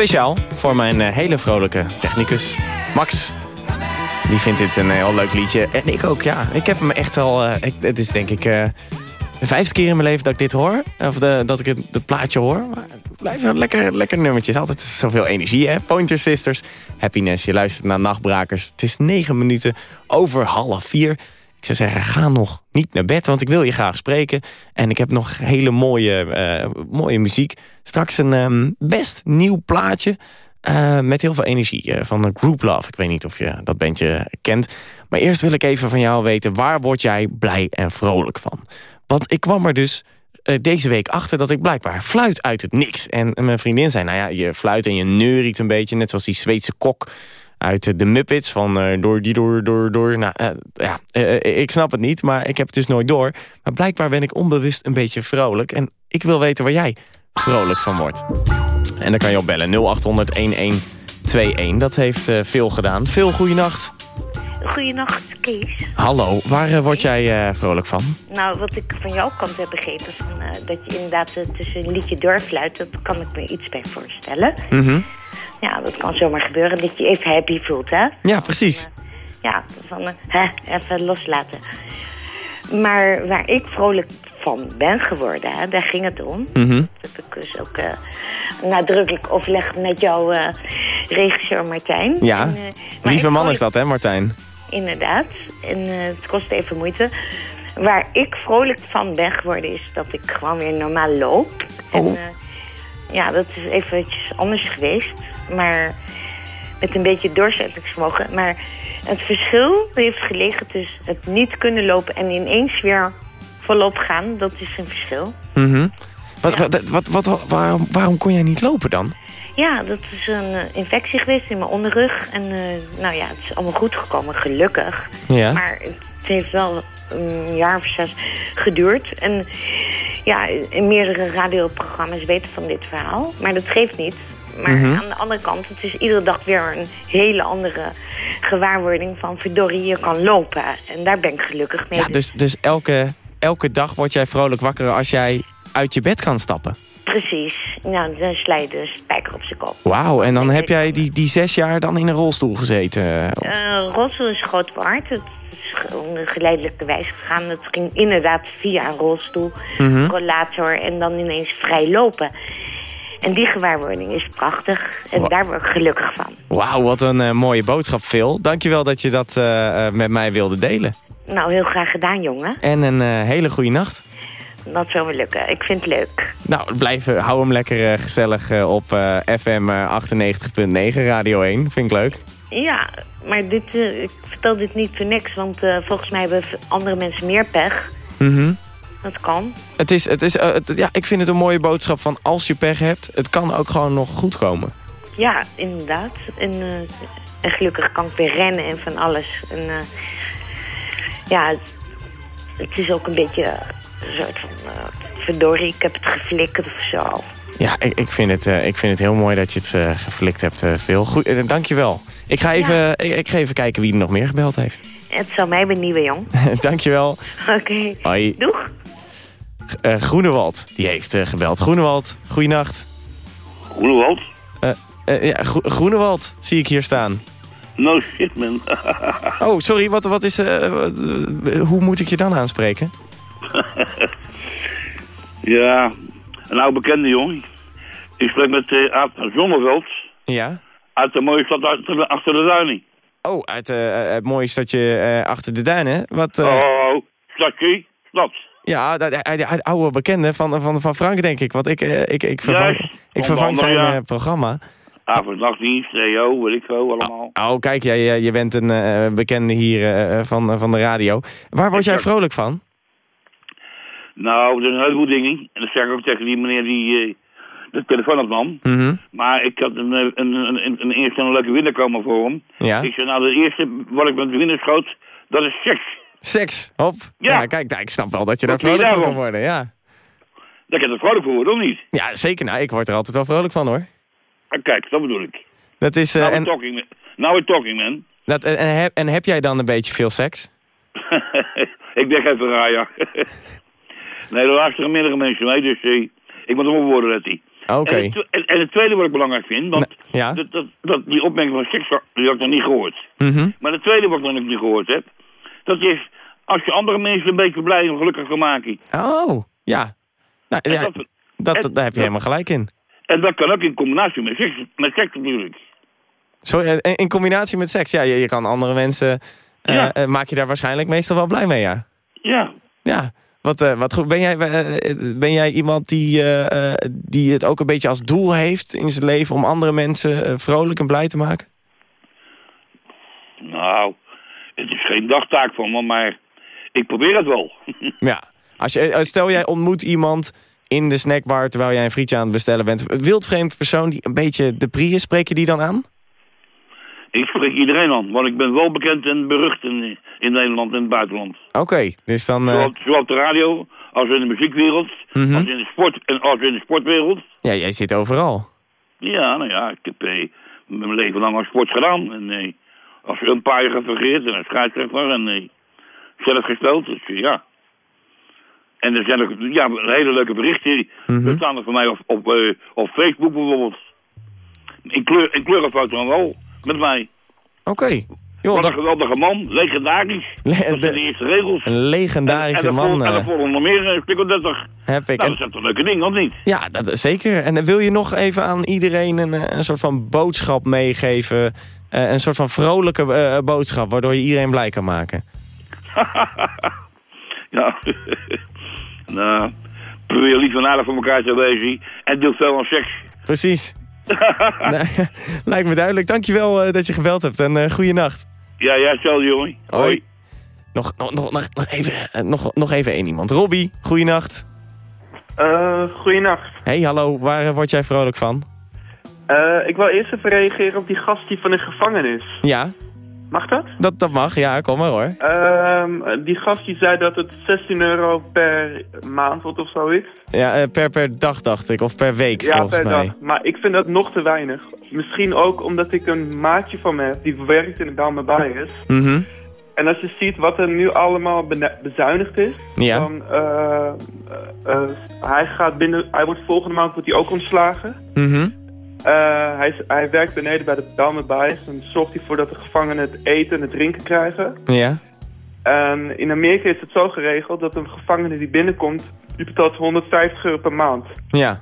Speciaal voor mijn eh, hele vrolijke technicus, Max. Die vindt dit een heel leuk liedje. En ik ook, ja. Ik heb hem echt al... eh, het is denk ik eh, de vijfde keer in mijn leven dat ik dit hoor. Of de, dat ik het, het plaatje hoor. Maar het blijft lekker, lekker nummertje. Altijd zoveel energie, hè. Pointer Sisters, Happiness. Je luistert naar Nachtbrakers. Het is negen minuten over half vier. Ik zou zeggen, ga nog niet naar bed, want ik wil je graag spreken. En ik heb nog hele mooie, eh, mooie muziek. Straks een ehm, best nieuw plaatje eh, met heel veel energie eh, van Group Love. Ik weet niet of je dat bandje kent. Maar eerst wil ik even van jou weten, waar word jij blij en vrolijk van? Want ik kwam er dus deze week achter dat ik blijkbaar fluit uit het niks. En mijn vriendin zei, nou ja, je fluit en je neuriet een beetje... net zoals die Zweedse kok uit de Muppets van eh, door die door door door. Nou eh, ja, eh, ik snap het niet, maar ik heb het dus nooit door. Maar blijkbaar ben ik onbewust een beetje vrolijk en ik wil weten waar jij vrolijk van wordt. En dan kan je op bellen 0800 1121. Dat heeft veel gedaan. Veel goeienacht. Goedenacht, Kees. Hallo, waar word jij vrolijk van? Nou, wat ik van jouw kant heb begrepen... Van, dat je inderdaad tussen een liedje doorfluit... dat kan ik me iets bij voorstellen. Mhm. Ja, dat kan zomaar gebeuren dat je even happy voelt, hè? Ja, precies. Ja, van hè, even loslaten. Maar waar ik vrolijk van ben geworden, hè, daar ging het om. Mhm. Dat heb ik dus ook eh, nadrukkelijk overlegd met jouw eh, regisseur Martijn. Ja, En, eh, lieve man is dat hè Martijn? Inderdaad. En het kost even moeite. Waar ik vrolijk van ben geworden is dat ik gewoon weer normaal loop. En Oh. eh, ja, dat is eventjes anders geweest. Maar met een beetje doorzettingsvermogen. Maar het verschil heeft gelegen tussen het niet kunnen lopen en ineens weer volop gaan. Dat is een verschil. Mhm. Wat, wat, wat, wat, waarom, waarom kon jij niet lopen dan? Ja, dat is een eh, infectie geweest in mijn onderrug. En eh, nou ja, het is allemaal goed gekomen, gelukkig. Ja. Maar het heeft wel een jaar of zes geduurd. En ja, meerdere radioprogramma's weten van dit verhaal. Maar dat geeft niet. Maar Mhm. aan de andere kant, het is iedere dag weer een hele andere gewaarwording van verdorie, je kan lopen. En daar ben ik gelukkig mee. Ja, dus, dus elke, elke dag word jij vrolijk wakker als jij uit je bed kan stappen. Precies. Nou, dan sla je de spijker op zijn kop. Wauw, en dan heb jij die, die zes jaar dan in een rolstoel gezeten. Uh, rolstoel is groot waard. Het is een geleidelijke wijze gegaan. Het ging inderdaad via een rolstoel, Mhm. rollator en dan ineens vrij lopen. En die gewaarwording is prachtig. En daar word ik gelukkig van. Wauw, wat een eh, mooie boodschap, Phil. Dankjewel dat je dat eh, eh, met mij wilde delen. Nou, heel graag gedaan, jongen. En een hele goede nacht. Dat zou wel lukken. Ik vind het leuk. Nou, blijf, hou hem lekker gezellig op FM eh, 98.9, Radio 1. Vind ik leuk. Ja, maar dit, ik vertel dit niet voor niks. Want volgens mij hebben andere mensen meer pech. Mhm. Dat kan. Het is, het is, eh, het- ja, ik vind het een mooie boodschap van als je pech hebt, het kan ook gewoon nog goed komen. Ja, inderdaad. En, eh, en gelukkig kan ik weer rennen en van alles. En eh, ja, het, het is ook een beetje een soort van... verdorie, ik heb het geflikt of zo. Ja, ik, ik, vind het, eh, ik vind het heel mooi dat je het eh, geflikt hebt, eh, Phil. Goed, eh, dankjewel. Ik ga, even, ik, ik ga even kijken wie er nog meer gebeld heeft. Het zou mij benieuwen, jong. <laughs> dankjewel. Oké. Hoi. Doeg. Eh, Groenewald, die heeft eh, gebeld. Groenewald, goeienacht. Groenewald? Eh, eh, ja, Gro- Groenewald zie ik hier staan. No shit, man. <laughs> Oh, sorry, wat, wat is, wat- hoe moet ik je dan aanspreken? ja, een oude bekende jongen. Ik spreek met uh, Aad Zonneveld. Ja? Uit de mooie stad achter, achter de duinen. Oh, uit eh, het mooie stadje eh, achter de duinen. Wat, eh, Oh, stadje, stad. Ja, de oude bekende van, van, van Frank, denk ik. Want ik, eh, ik, ik vervang, ik vervang zijn ja. eh, programma. Avondnachtdienst, EO, weet ik veel, allemaal. Oh, kijk, jij, je bent een eh, bekende hier eh, van, van de radio. Waar word jij vrolijk van? Nou, er een heleboel dingen. En dat zeg ik ook tegen die meneer die eh, de telefoon opnam. Mhm. Maar ik had een, eh, een, een, een, een eerste een leuke winnaar komen voor hem. Ja. Ik zei, nou, de eerste wat ik met de winnaar schoot, dat is seks. Seks, hop. Ja, kijk, nou, ik snap wel dat je daar je vrolijk van kan worden, ja. Daar kan er vrolijk voor worden, of niet? Ja, zeker. Nou, ik word er altijd wel vrolijk van, hoor. Ah, Kijk, dat bedoel ik. Dat is, eh, nou, en, we're talking, man. Now we're talking, man. dat, en, en heb, en heb jij dan een beetje veel seks? <laughs> ik ben geen Ferrari. <laughs> nee, er luisteren meerdere mensen mee, dus eh, ik moet hem op woorden, Letty. Oké. En, en, en het tweede wat ik belangrijk vind, want ja. dat, dat, dat, die opmerking van seks, die had ik nog niet gehoord. Mhm. Maar het tweede wat ik nog niet gehoord heb, dat is als je andere mensen een beetje blij en gelukkig kan maken. Oh, ja. Nou, ja dat- dat, dat, daar heb je helemaal gelijk in. En dat kan ook in combinatie met seks, met seks natuurlijk. Sorry, eh, in combinatie met seks. Ja, je, je kan andere mensen... Ja. eh, maak je daar waarschijnlijk meestal wel blij mee, ja. Ja. Ja, wat, eh, wat goed. Ben jij, eh, ben jij iemand die, eh, eh, die het ook een beetje als doel heeft in zijn leven... om andere mensen eh, vrolijk en blij te maken? Nou, het is geen dagtaak van me, maar ik probeer het wel. <laughs> Ja. Als je, eh, stel jij ontmoet iemand in de snackbar... terwijl jij een frietje aan het bestellen bent. Een wildvreemd persoon die een beetje de is. Spreek je die dan aan? Ik spreek iedereen aan, want ik ben wel bekend en berucht in, in Nederland en het buitenland. Oké, dus dan... eh, Zowel, zowel op de radio, als in de muziekwereld, Mhm. als in de sport en als in de sportwereld. ja, jij zit overal. Ja, nou ja, ik heb eh, mijn leven lang aan sport gedaan. En eh, als een paar jaar gefungeerd en een scheidsrechter en eh, zelf gespeeld. Dus eh, ja. En er zijn ook ja, hele leuke berichten. Dat staan er voor mij op, op, op Facebook bijvoorbeeld. In kleur, in kleurenfoto dan wel, met mij. Oké. Wat een geweldige man, legendarisch. Le- dat zijn de- de eerste regels. Een legendarische en, en, man. En eh, er nog meer, een stuk of 30. heb ik. Nou, En- dat zijn toch leuke dingen, of niet? Ja, dat, zeker. En eh, wil je nog even aan iedereen een, eh, een soort van boodschap meegeven? Eh, een soort van vrolijke eh, boodschap, waardoor je iedereen blij kan maken. <laughs> Ja. <laughs> nou, probeer lief en aardig voor elkaar te wezen. En doe veel aan seks. Precies. <laughs> Nou, <laughs> lijkt me duidelijk. Dankjewel eh dat je gebeld hebt en uh, goeienacht. Ja, ja, hetzelfde jongen. Hoi. Nog, nog, nog, nog, nog even, eh, nog, nog even één iemand. Robbie, goeienacht. Uh, goeienacht. Hey, hallo. Waar eh, word jij vrolijk van? Uh, ik wil eerst even reageren op die gast die van de gevangenis. Ja. Mag dat? Dat, dat mag, ja. Kom maar hoor. Uh, die gast die zei dat het 16 euro per maand wordt of zoiets. Ja, uh, per, per dag dacht ik. Of per week ja, volgens per mij. Dag. Maar ik vind dat nog te weinig. Misschien ook omdat ik een maatje van me heb die werkt in de Belme Bias. Mm -hmm. En als je ziet wat er nu allemaal bezuinigd is, ja. dan uh, uh, hij gaat binnen, hij wordt volgende maand wordt hij ook ontslagen. Mm -hmm. Uh, hij, hij werkt beneden bij de Belme Bias en zorgt ervoor dat de gevangenen het eten en het drinken krijgen. Ja. En in Amerika is het zo geregeld dat een gevangene die binnenkomt, die betaalt 150 euro per maand. Ja.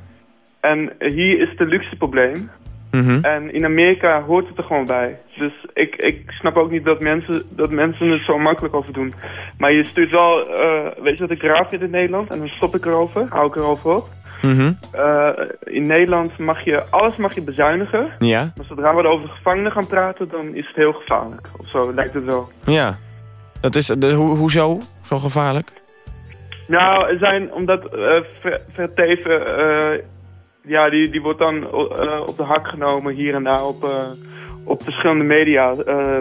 En hier is het een luxe probleem. Mm -hmm. En in Amerika hoort het er gewoon bij. Dus ik, ik snap ook niet dat mensen, dat mensen het zo makkelijk over doen. Maar je stuurt wel, uh, weet je wat ik raar vind in Nederland? En dan stop ik erover, hou ik erover op. Mm -hmm. uh, in Nederland mag je, alles mag je bezuinigen. Ja. Maar zodra we over de gevangenen gaan praten, dan is het heel gevaarlijk. Of zo, lijkt het wel. Ja. Dat is, de, ho hoezo zo gevaarlijk? Nou, er zijn, omdat uh, Verteven, uh, ja, die, die wordt dan op de hak genomen hier en daar op, op verschillende media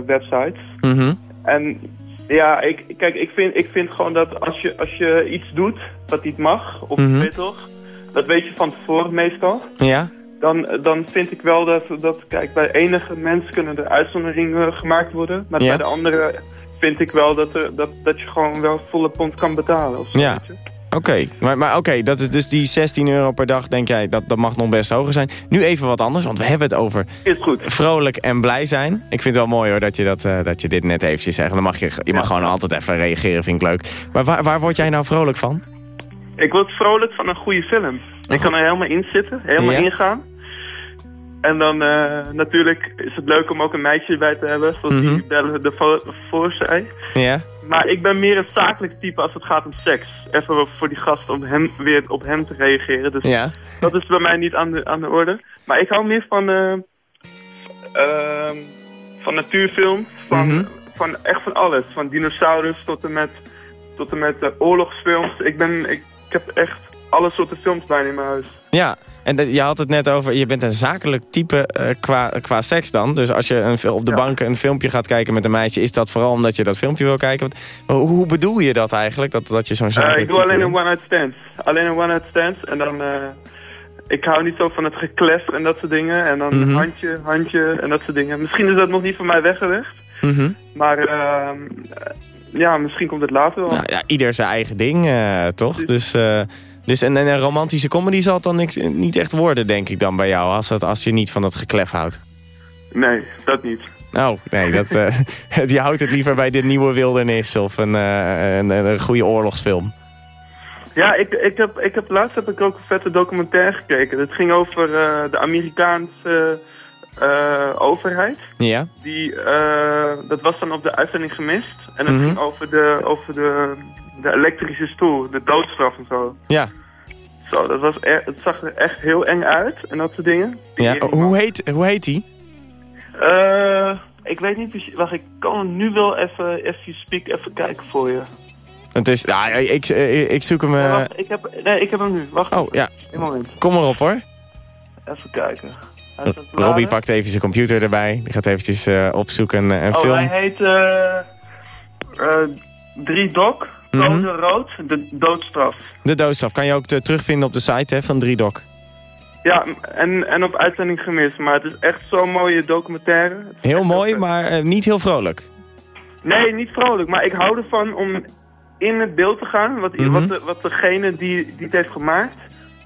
websites. Mm -hmm. En ja, ik, kijk, ik vind, ik vind gewoon dat als je, als je iets doet wat niet mag, of Mhm. mm -hmm. Dat weet je van tevoren meestal. Ja. Dan, dan vind ik wel dat, dat, kijk, bij enige mensen kunnen er uitzonderingen gemaakt worden. Maar Ja. bij de andere vind ik wel dat, er, dat, dat je gewoon wel volle pond kan betalen. Of zo, Ja. Oké, okay. maar, maar oké, dat is dus die 16 euro per dag, denk jij, dat, dat mag nog best hoger zijn. Nu even wat anders, want we hebben het over is goed. vrolijk en blij zijn. Ik vind het wel mooi hoor, dat je, dat, uh, dat je dit net eventjes zegt. Dan mag je, je mag ja. gewoon altijd even reageren, vind ik leuk. Maar waar, waar word jij nou vrolijk van? Ik word vrolijk van een goede film. Ik kan er helemaal in zitten, helemaal Ja. ingaan. En dan uh, natuurlijk is het leuk om ook een meisje bij te hebben, zoals Mhm. die Belle de voor zei. Ja. Maar ik ben meer een zakelijk type als het gaat om seks. Even voor die gast om hem weer op hem te reageren. Dus Ja. dat is bij mij niet aan de, aan de orde. Maar ik hou meer van, uh, uh, van natuurfilms. Van, Mhm. van echt van alles. Van dinosaurus tot en met, tot en met uh, oorlogsfilms. Ik, ben, ik, ik heb echt alle soorten films bijna in mijn huis. Ja, en je had het net over, je bent een zakelijk type uh, qua, qua seks dan. Dus als je een, op de Ja. bank een filmpje gaat kijken met een meisje... is dat vooral omdat je dat filmpje wil kijken? Hoe, hoe bedoel je dat eigenlijk, dat, dat je zo'n Uh, zakelijk ik doe alleen een one-night stand. Alleen een one-night stand. En dan... Uh, ik hou niet zo van het geklef en dat soort dingen. En dan Mhm. handje, handje en dat soort dingen. Misschien is dat nog niet voor mij weggelegd. Mhm. Maar uh, ja, misschien komt het later wel. Nou ja, ieder zijn eigen ding, uh, toch? Dus uh, Dus een, een romantische comedy zal het dan niks, niet echt worden, denk ik dan bij jou. Als, als je niet van dat geklef houdt. Nee, dat niet. Oh, nee, dat, eh, <laughs> <laughs> je houdt het liever bij de nieuwe wildernis of een, eh, een, een goede oorlogsfilm. Ja, ik, ik heb, ik heb, laatst heb ik ook een vette documentaire gekeken. Het ging over eh, de Amerikaanse eh, overheid. Ja? Die, eh, dat was dan op de uitzending gemist. En het Mhm. ging over, de, over de, de elektrische stoel, de doodstraf en zo. Ja. Zo, dat was e- het zag er echt heel eng uit en dat soort dingen. ja. Hoe, heet, hoe heet die? Eh, ik weet niet precies. Wacht, ik kan nu wel even, you speak, even kijken voor je. Het is, ja, ik, ik, ik zoek hem... eh, Wacht, ik heb, nee, ik heb hem nu. Wacht. oh, ja. Een moment. Kom maar op, hoor. Even kijken. Robbie pakt even zijn computer erbij. Die gaat eventjes eh, opzoeken een oh, film. hij heet Drie Dok, Mhm. Code Rood, de doodstraf. De doodstraf kan je ook eh, terugvinden op de site hè, van Driedok. Ja, en, en op uitzending gemist, maar het is echt zo'n mooie documentaire. Heel mooi, maar eh, niet heel vrolijk. Nee, niet vrolijk, maar ik hou ervan om in het beeld te gaan, wat, Mhm. wat, de, wat degene die, die het heeft gemaakt,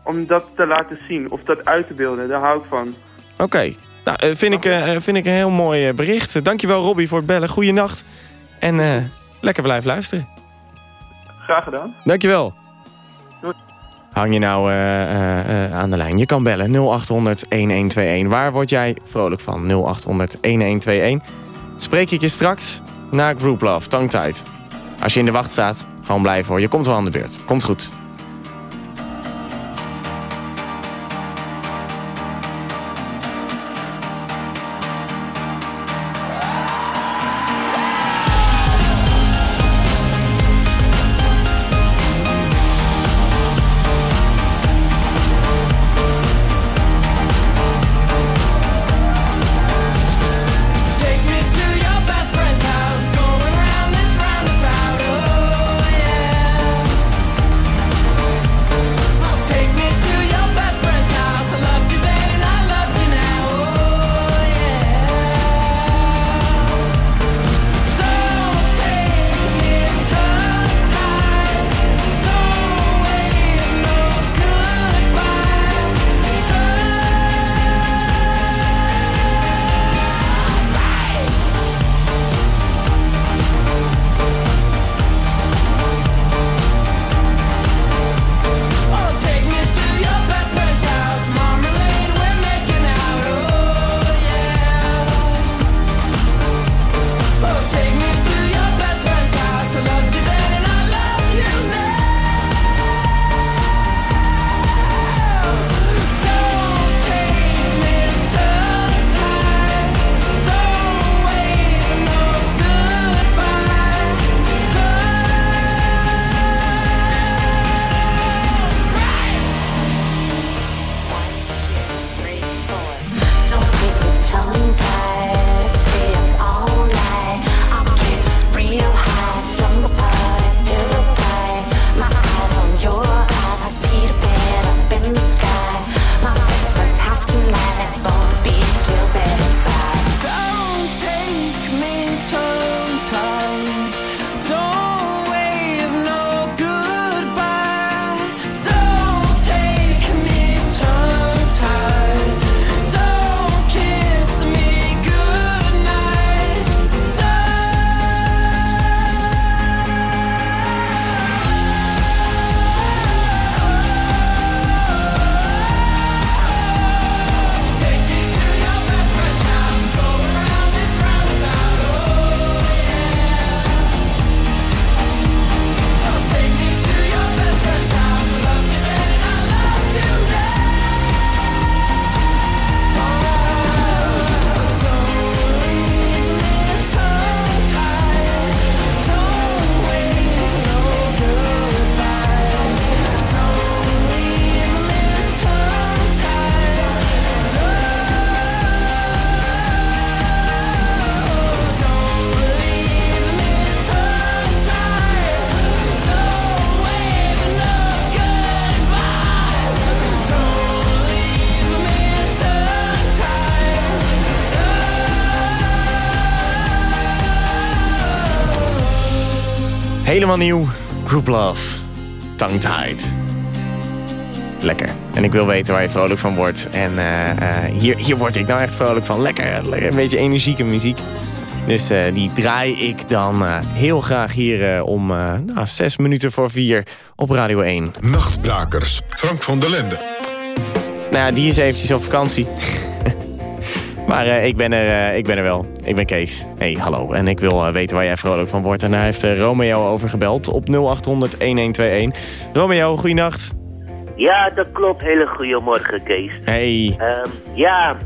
om dat te laten zien, of dat uit te beelden, daar hou ik van. Oké, nou, eh, vind, ik, eh, vind ik een heel mooi eh, bericht. Eh, Dankjewel Robbie voor het bellen. Goeienacht. En eh, lekker blijven luisteren. Graag gedaan. Dankjewel. Doei. Hang je nou eh, eh, aan de lijn. Je kan bellen 0800 1121. Waar word jij vrolijk van? 0800 1121. Spreek ik je straks na Group Love, Tangtijd. Als je in de wacht staat, gewoon blijven hoor. Je komt wel aan de beurt. Komt goed. Helemaal nieuw. Group Love. Tongue Tied. lekker. En ik wil weten waar je vrolijk van wordt. En eh, eh, hier, hier word ik nou echt vrolijk van. Lekker, lekker een beetje energieke muziek. Dus eh, die draai ik dan heel graag hier om nou, zes minuten voor vier op Radio 1. Nachtbrakers. Frank van der Lende. Nou ja, die is eventjes op vakantie. Maar eh, ik, ben er, eh, ik ben er wel. Ik ben Kees. Hey, hallo. En ik wil eh, weten waar jij vrolijk van wordt. En daar heeft Romeo over gebeld op 0800 1121. Romeo, goeienacht. Ja, dat klopt. Hele goedemorgen, Kees. Hey. Ehm, ja,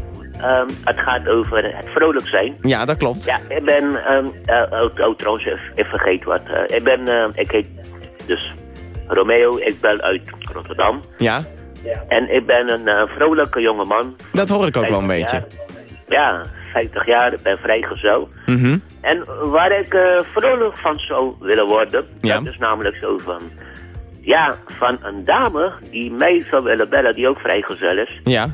ehm, het gaat over het vrolijk zijn. Ja, dat klopt. Ja, ik ben... eh, oh, oh, trouwens, even vergeet wat. Ik ben... ik heet dus Romeo. Ik ben uit Rotterdam. Ja, En ik ben een vrolijke jongeman. dat hoor ik ook wel een 50 beetje. jaar. Ja, 50 jaar. Ik ben vrijgezel. Mhm. En waar ik eh, vrolijk van zou willen worden, Ja. dat is namelijk zo van... Ja, van een dame die mij zou willen bellen, die ook vrijgezel is. Ja.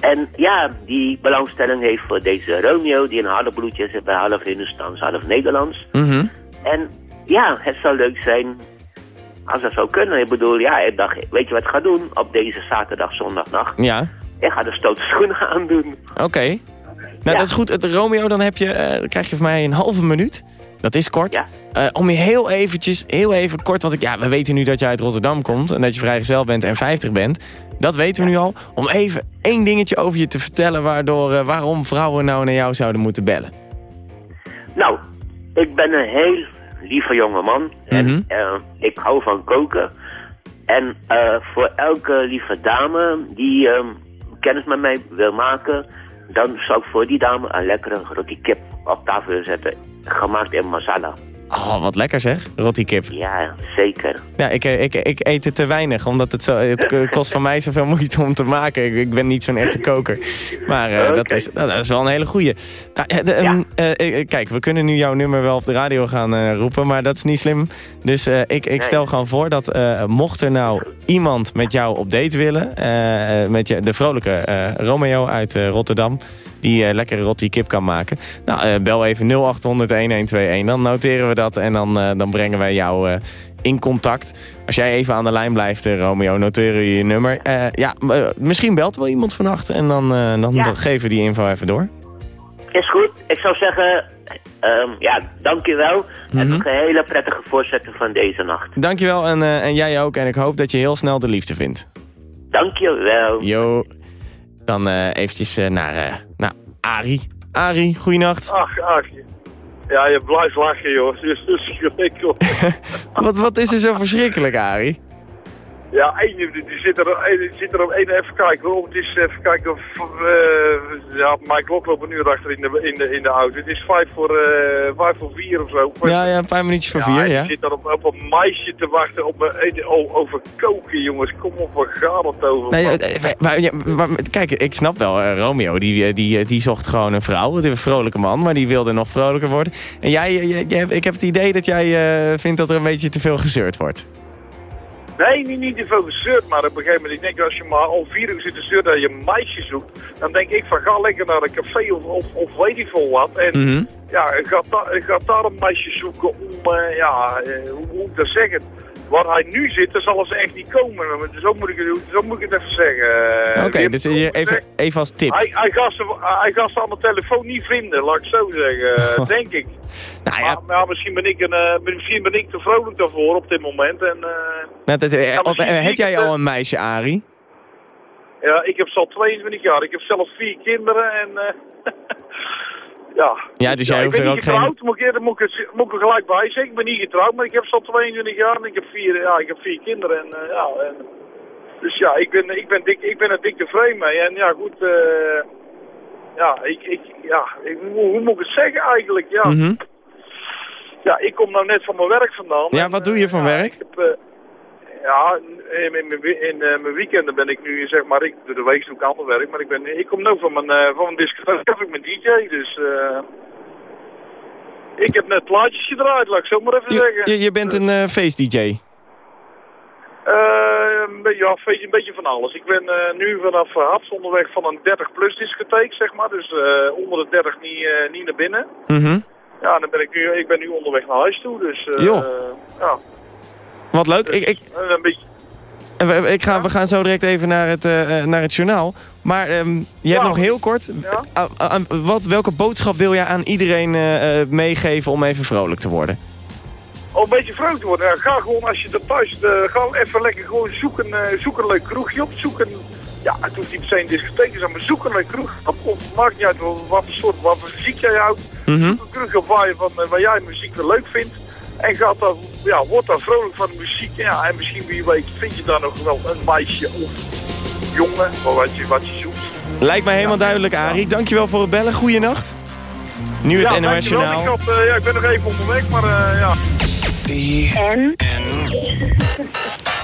En ja, die belangstelling heeft voor deze Romeo, die een half bloedje is, bij half Hindustaans, half Nederlands. Mhm. En ja, het zou leuk zijn als dat zou kunnen. Ik bedoel, ja, ik dacht, weet je wat ik ga doen op deze zaterdag, zondagnacht? Ja, Ik ga de stoute schoenen <laughs> aandoen. oké. Nou, dat is goed. Het Romeo, dan, heb je, eh, dan krijg je van mij een halve minuut. Dat is kort. Eh, om je heel eventjes, heel even kort... want ik, ja, we weten nu dat je uit Rotterdam komt... en dat je vrijgezel bent en 50 bent. Dat weten we nu al. Om even één dingetje over je te vertellen... Waardoor, eh, waarom vrouwen nou naar jou zouden moeten bellen. Nou, ik ben een heel lieve jonge man. En Mhm. ik hou van koken. En voor elke lieve dame die kennis met mij wil maken... dan zou ik voor die dame een lekkere roti kip op tafel zetten. Gemaakt in masala. Oh, wat lekker zeg. Rotti kip. Ja, zeker. Ja, ik, eh, ik, ik eet het te weinig, omdat het, zo, het kost van mij zoveel moeite om te maken. Ik, ik ben niet zo'n echte koker. Maar eh, dat, is, nou, dat is wel een hele goeie. Nou, eh, de, ehm, eh, kijk, we kunnen nu jouw nummer wel op de radio gaan roepen, maar dat is niet slim. Dus ik, ik stel gewoon voor dat mocht er nou iemand met jou op date willen, met je, de vrolijke Romeo uit Rotterdam, die eh, lekkere rotti kip kan maken. Nou, eh, bel even 0800-1121. Dan noteren we dat en dan, eh, dan brengen wij jou in contact. Als jij even aan de lijn blijft, Romeo, noteren we je nummer. Ja, misschien belt wel iemand vannacht en dan, dan Ja. geven we die info even door. Is goed. Ik zou zeggen, ehm, ja, dankjewel. En nog een hele prettige voorzetten van deze nacht. Dankjewel en, eh, en jij ook. En ik hoop dat je heel snel de liefde vindt. Dankjewel. Jo. Dan eh, eventjes naar, eh naar Ari. Ari, goeienacht. Ach, ach. Ja, je blijft lachen, joh. Het is verschrikkelijk. Wat, wat is er zo verschrikkelijk, Ari? Ja, één, die zit er, die zit er op één even kijken. hoor. Het is even kijken of... eh ja, mijn klok loopt een uur achter in de, in de, in de auto. Het is vijf voor, eh, vijf voor vier of zo. Ja, ja, een paar minuutjes voor vier, ja. die zit dan op, op een meisje te wachten op een, oh, over koken, jongens. Kom op, waar gaat het over? Nee, eh, eh, maar, ja, maar, kijk, ik snap wel, eh, Romeo, die, eh, die, eh, die zocht gewoon een vrouw, een vrolijke man, maar die wilde nog vrolijker worden. En jij, eh, jij- jij- ik heb het idee dat jij eh, vindt dat er een beetje te veel gezeurd wordt. Nee, niet, niet te veel gezeurd, maar op een gegeven moment, ik denk als je maar al vier uur zit te zeuren dat je een meisje zoekt, dan denk ik van ga lekker naar een café of, of, of weet ik veel wat. En Mhm. ja, ik ga, da- ga daar een meisje zoeken om, eh, ja, hoe hoe moet ik dat zeggen? Waar hij nu zit, daar zal ze echt niet komen. Zo moet ik, het- zo moet ik het even zeggen. Eh, Oké, dus even, even als tip. Hij, hij, gaat ze, hij gaat ze aan de telefoon niet vinden, laat ik zo zeggen, <laughs> denk ik. Nou Maar, maar misschien, ben ik een, eh, misschien ben ik te vrolijk daarvoor op dit moment. En, eh, Nou, dat, eh, Ja, eh, heb jij al eh, een meisje, Ari? Ja, ik heb al 22 jaar. Ik heb zelf vier kinderen en... <laughs> eh, ja. Ja, dus jij ik hoeft er niet ook geen... getrouwd, moet ik, moet, ik, moet ik er gelijk bij zeggen. Ik ben niet getrouwd, maar ik heb al 22 jaar en ik heb vier, ja, ik heb vier kinderen. En, eh, ja, en, dus ja, ik ben, ik, ben dik, ik ben er dik tevreden mee. En ja, goed, eh, ja, ik, ik, ja ik, hoe, hoe moet ik het zeggen eigenlijk? Ja. Mhm. ja, ik kom nou net van mijn werk vandaan. Ja, En, wat doe je van werk? ik heb, eh, ja, in, in, eh, mijn weekenden ben ik nu, zeg maar, ik, de week doe ik ander werk, maar ik, ben, ik kom nu van mijn, eh, van mijn discotheek, <laughs> heb ik mijn DJ, dus eh, ik heb net plaatjes gedraaid, laat ik zo maar even Je, zeggen. je, je bent een feest-dj. Eh, beetje- ja, een beetje, een beetje van alles. Ik ben nu vanaf uh, Haps onderweg van een 30-plus discotheek, zeg maar, dus onder de 30 niet, niet naar binnen. Mhm. Ja, dan ben ik nu, ik ben nu onderweg naar huis toe, dus eh, ja, Wat leuk. Ik, ik, een beetje... Ik ga, we gaan zo direct even naar het, eh, eh, naar het journaal. Maar ehm, je hebt nog heel kort. Ah, ah, ah, wat, welke boodschap wil je aan iedereen eh, meegeven om even vrolijk te worden? Om een beetje vrolijk te worden. Ga gewoon als je er thuis, ga even lekker gewoon zoeken, zoek een leuk kroegje op. Zoek een, ja, het hoeft niet per se een discotheek te zijn, maar zoek een leuk kroegje op. Of maakt niet uit wat wat voor soort, wat muziek jij houdt. Mhm. Zoek een kroegje op waar, je van, waar jij muziek wel leuk vindt. En gaat dan, ja, word dan vrolijk van de muziek. Ja, en misschien wie weet vind je dan nog wel een meisje of jongen, of wat je, wat je zoekt. Lijkt mij helemaal duidelijk, Arie. Dankjewel voor het bellen. Goeienacht. Nu het ja, NOS dankjewel. Journaal. Ik, had, eh, ja, ik ben nog even onderweg, maar eh, ja. En? <laughs>